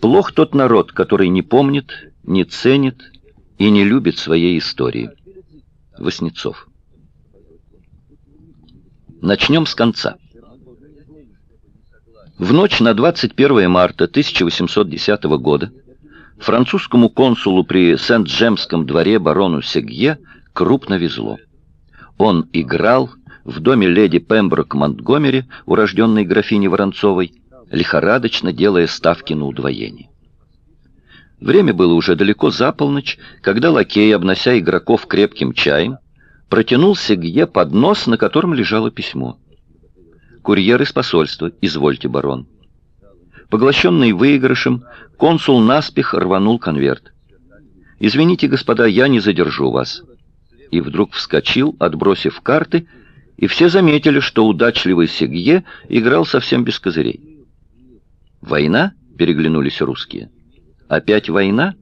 Плох тот народ, который не помнит, не ценит и не любит своей истории. Васнецов. Начнем с конца. В ночь на 21 марта 1810 года французскому консулу при Сент-Джемском дворе барону Сегье крупно везло. Он играл в доме леди Пемброк Монтгомери, урожденной графини Воронцовой, лихорадочно делая ставки на удвоение. Время было уже далеко за полночь, когда лакей, обнося игроков крепким чаем, протянул Сегье поднос, на котором лежало письмо. «Курьер из посольства, извольте, барон». Поглощенный выигрышем, консул наспех рванул конверт. «Извините, господа, я не задержу вас». И вдруг вскочил, отбросив карты, и все заметили, что удачливый Сегье играл совсем без козырей. «Война?» — переглянулись русские. «Опять война?»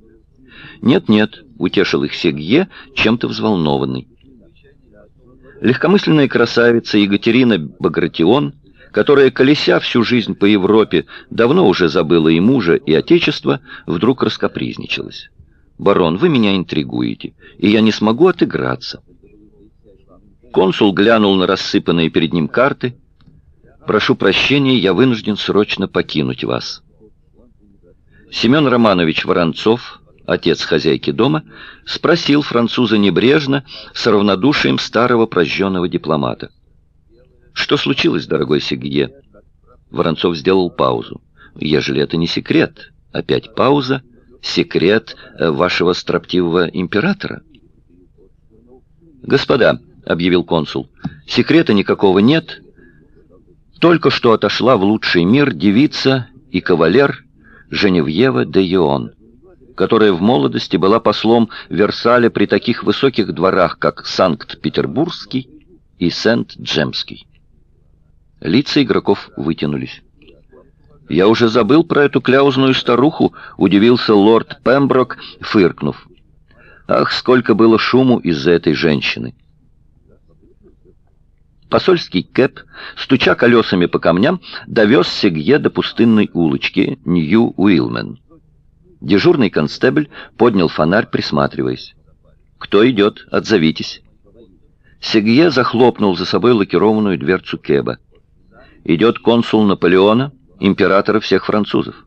«Нет-нет», — утешил их Сегье, чем-то взволнованный. Легкомысленная красавица Екатерина Багратион, которая, колеся всю жизнь по Европе, давно уже забыла и мужа, и отечество, вдруг раскопризничалась. «Барон, вы меня интригуете, и я не смогу отыграться». Консул глянул на рассыпанные перед ним карты. «Прошу прощения, я вынужден срочно покинуть вас». Семен Романович Воронцов, отец хозяйки дома, спросил француза небрежно, с равнодушием старого прожженного дипломата. «Что случилось, дорогой Сигье?» Воронцов сделал паузу. «Ежели это не секрет, опять пауза, секрет э, вашего строптивого императора?» «Господа», — объявил консул, — «секрета никакого нет. Только что отошла в лучший мир девица и кавалер Женевьева де Йон» которая в молодости была послом Версаля при таких высоких дворах, как Санкт-Петербургский и Сент-Джемский. Лица игроков вытянулись. «Я уже забыл про эту кляузную старуху», — удивился лорд Пемброк, фыркнув. «Ах, сколько было шуму из-за этой женщины!» Посольский кэп, стуча колесами по камням, довез Сегье до пустынной улочки Нью-Уилмен. Дежурный констебль поднял фонарь, присматриваясь. «Кто идет? Отзовитесь». Сегье захлопнул за собой лакированную дверцу Кеба. «Идет консул Наполеона, императора всех французов».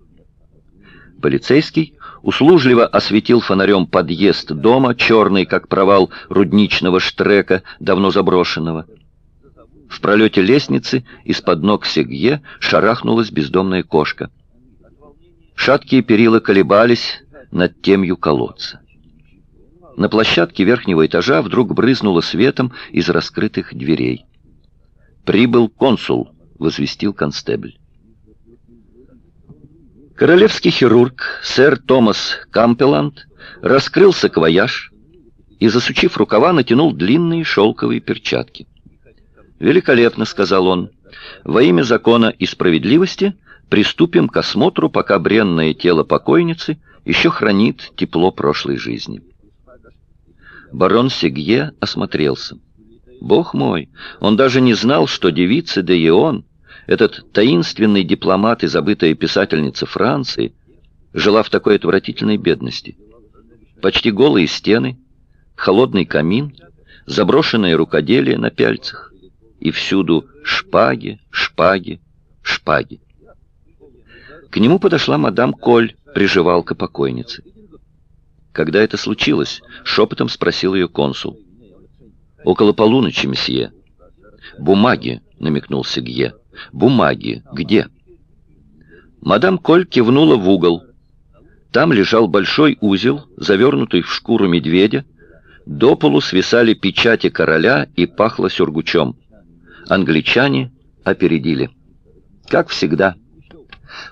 Полицейский услужливо осветил фонарем подъезд дома, черный, как провал рудничного штрека, давно заброшенного. В пролете лестницы из-под ног Сегье шарахнулась бездомная кошка. Шаткие перила колебались над темью колодца. На площадке верхнего этажа вдруг брызнуло светом из раскрытых дверей. «Прибыл консул», — возвестил констебль. Королевский хирург, сэр Томас Кампеланд, раскрыл саквояж и, засучив рукава, натянул длинные шелковые перчатки. «Великолепно», — сказал он, — «во имя закона и справедливости — Приступим к осмотру, пока бренное тело покойницы еще хранит тепло прошлой жизни. Барон Сегье осмотрелся. Бог мой, он даже не знал, что девица де Ион, этот таинственный дипломат и забытая писательница Франции, жила в такой отвратительной бедности. Почти голые стены, холодный камин, заброшенное рукоделие на пяльцах, и всюду шпаги, шпаги, шпаги. К нему подошла мадам Коль, приживалка покойницы. Когда это случилось, шепотом спросил ее консул. «Около полуночи, месье». «Бумаги», — намекнул Сегье. «Бумаги. Где?» Мадам Коль кивнула в угол. Там лежал большой узел, завернутый в шкуру медведя. До полу свисали печати короля и пахло сюргучом. Англичане опередили. Как всегда.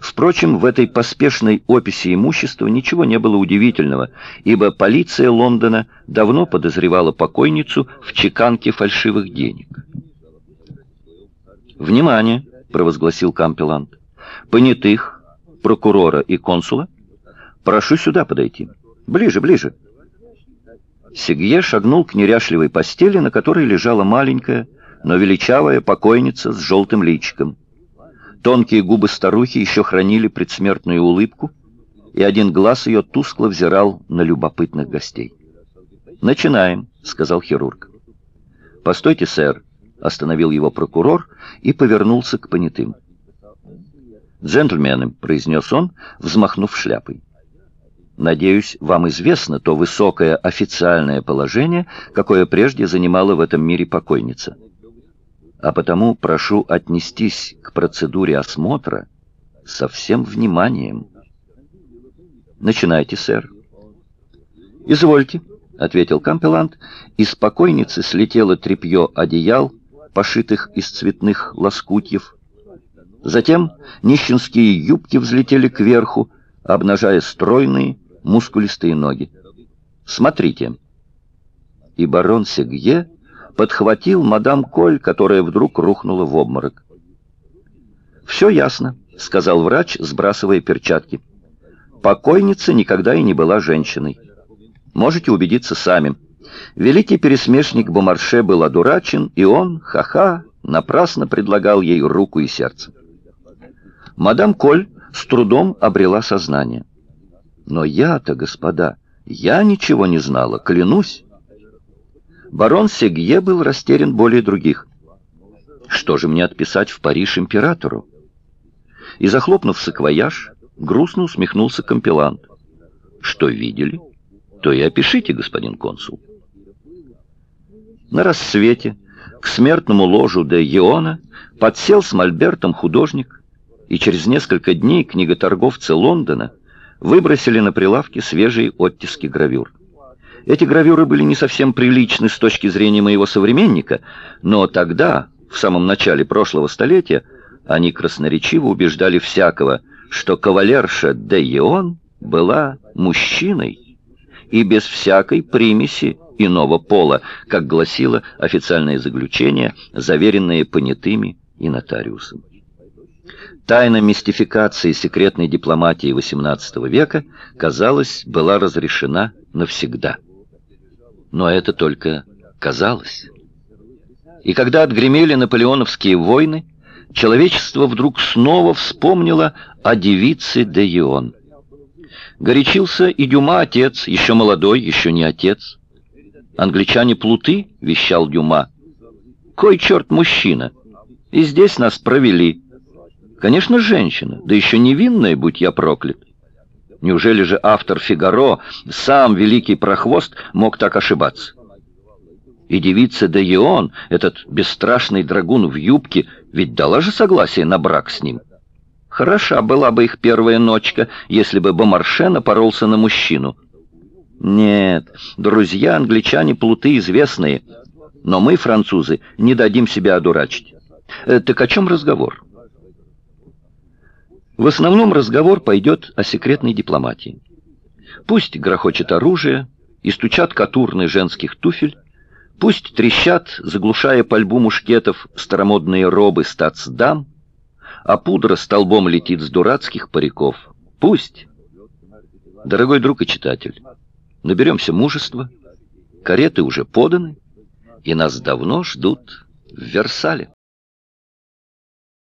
Впрочем, в этой поспешной описи имущества ничего не было удивительного, ибо полиция Лондона давно подозревала покойницу в чеканке фальшивых денег. «Внимание!» — провозгласил Кампелант. «Понятых, прокурора и консула, прошу сюда подойти. Ближе, ближе!» Сегье шагнул к неряшливой постели, на которой лежала маленькая, но величавая покойница с желтым личиком. Тонкие губы старухи еще хранили предсмертную улыбку. и один глаз ее тускло взирал на любопытных гостей. «Начинаем», — сказал хирург. «Постойте, сэр», — остановил его прокурор и повернулся к понятым. «Джентльмены», — произнес он, взмахнув шляпой. «Надеюсь, вам известно то высокое официальное положение, какое прежде занимала в этом мире покойница. А потому прошу отнестись к процедуре осмотра со всем вниманием». «Начинайте, сэр». «Извольте», — ответил Кампелант, и с покойницы слетело тряпье одеял, пошитых из цветных лоскутьев, Затем нищенские юбки взлетели кверху, обнажая стройные, мускулистые ноги. «Смотрите!» И барон Сегье подхватил мадам Коль, которая вдруг рухнула в обморок. «Все ясно», — сказал врач, сбрасывая перчатки. «Покойница никогда и не была женщиной. Можете убедиться сами. Великий пересмешник Бумарше был одурачен, и он, ха-ха, напрасно предлагал ей руку и сердце. Мадам Коль с трудом обрела сознание. Но я-то, господа, я ничего не знала, клянусь. Барон Сегье был растерян более других. Что же мне отписать в Париж императору? И, захлопнув саквояж, грустно усмехнулся компилант. Что видели, то и опишите, господин консул. На рассвете к смертному ложу де Иона подсел с мольбертом художник, и через несколько дней книготорговцы Лондона выбросили на прилавки свежие оттиски гравюр. Эти гравюры были не совсем приличны с точки зрения моего современника, но тогда, в самом начале прошлого столетия, они красноречиво убеждали всякого, что кавалерша де Ион была мужчиной и без всякой примеси иного пола, как гласило официальное заключение, заверенное понятыми и нотариусом. Тайна мистификации секретной дипломатии XVIII века, казалось, была разрешена навсегда. Но это только казалось. И когда отгремели наполеоновские войны, человечество вдруг снова вспомнило о девице де Ион. Горячился и Дюма отец, еще молодой, еще не отец. «Англичане плуты», — вещал Дюма. «Кой черт мужчина? И здесь нас провели». Конечно, женщина, да еще невинная, будь я проклят. Неужели же автор «Фигаро», сам великий прохвост, мог так ошибаться? И девица де Ион, этот бесстрашный драгун в юбке, ведь дала же согласие на брак с ним. Хороша была бы их первая ночка, если бы Бомарше напоролся на мужчину. Нет, друзья англичане плуты известные, но мы, французы, не дадим себя одурачить. Э, так о чем разговор? В основном разговор пойдет о секретной дипломатии. Пусть грохочет оружие и стучат катурны женских туфель, пусть трещат, заглушая пальбу мушкетов, старомодные робы стацдам, а пудра столбом летит с дурацких париков. Пусть. Дорогой друг и читатель, наберемся мужества, кареты уже поданы, и нас давно ждут в Версале.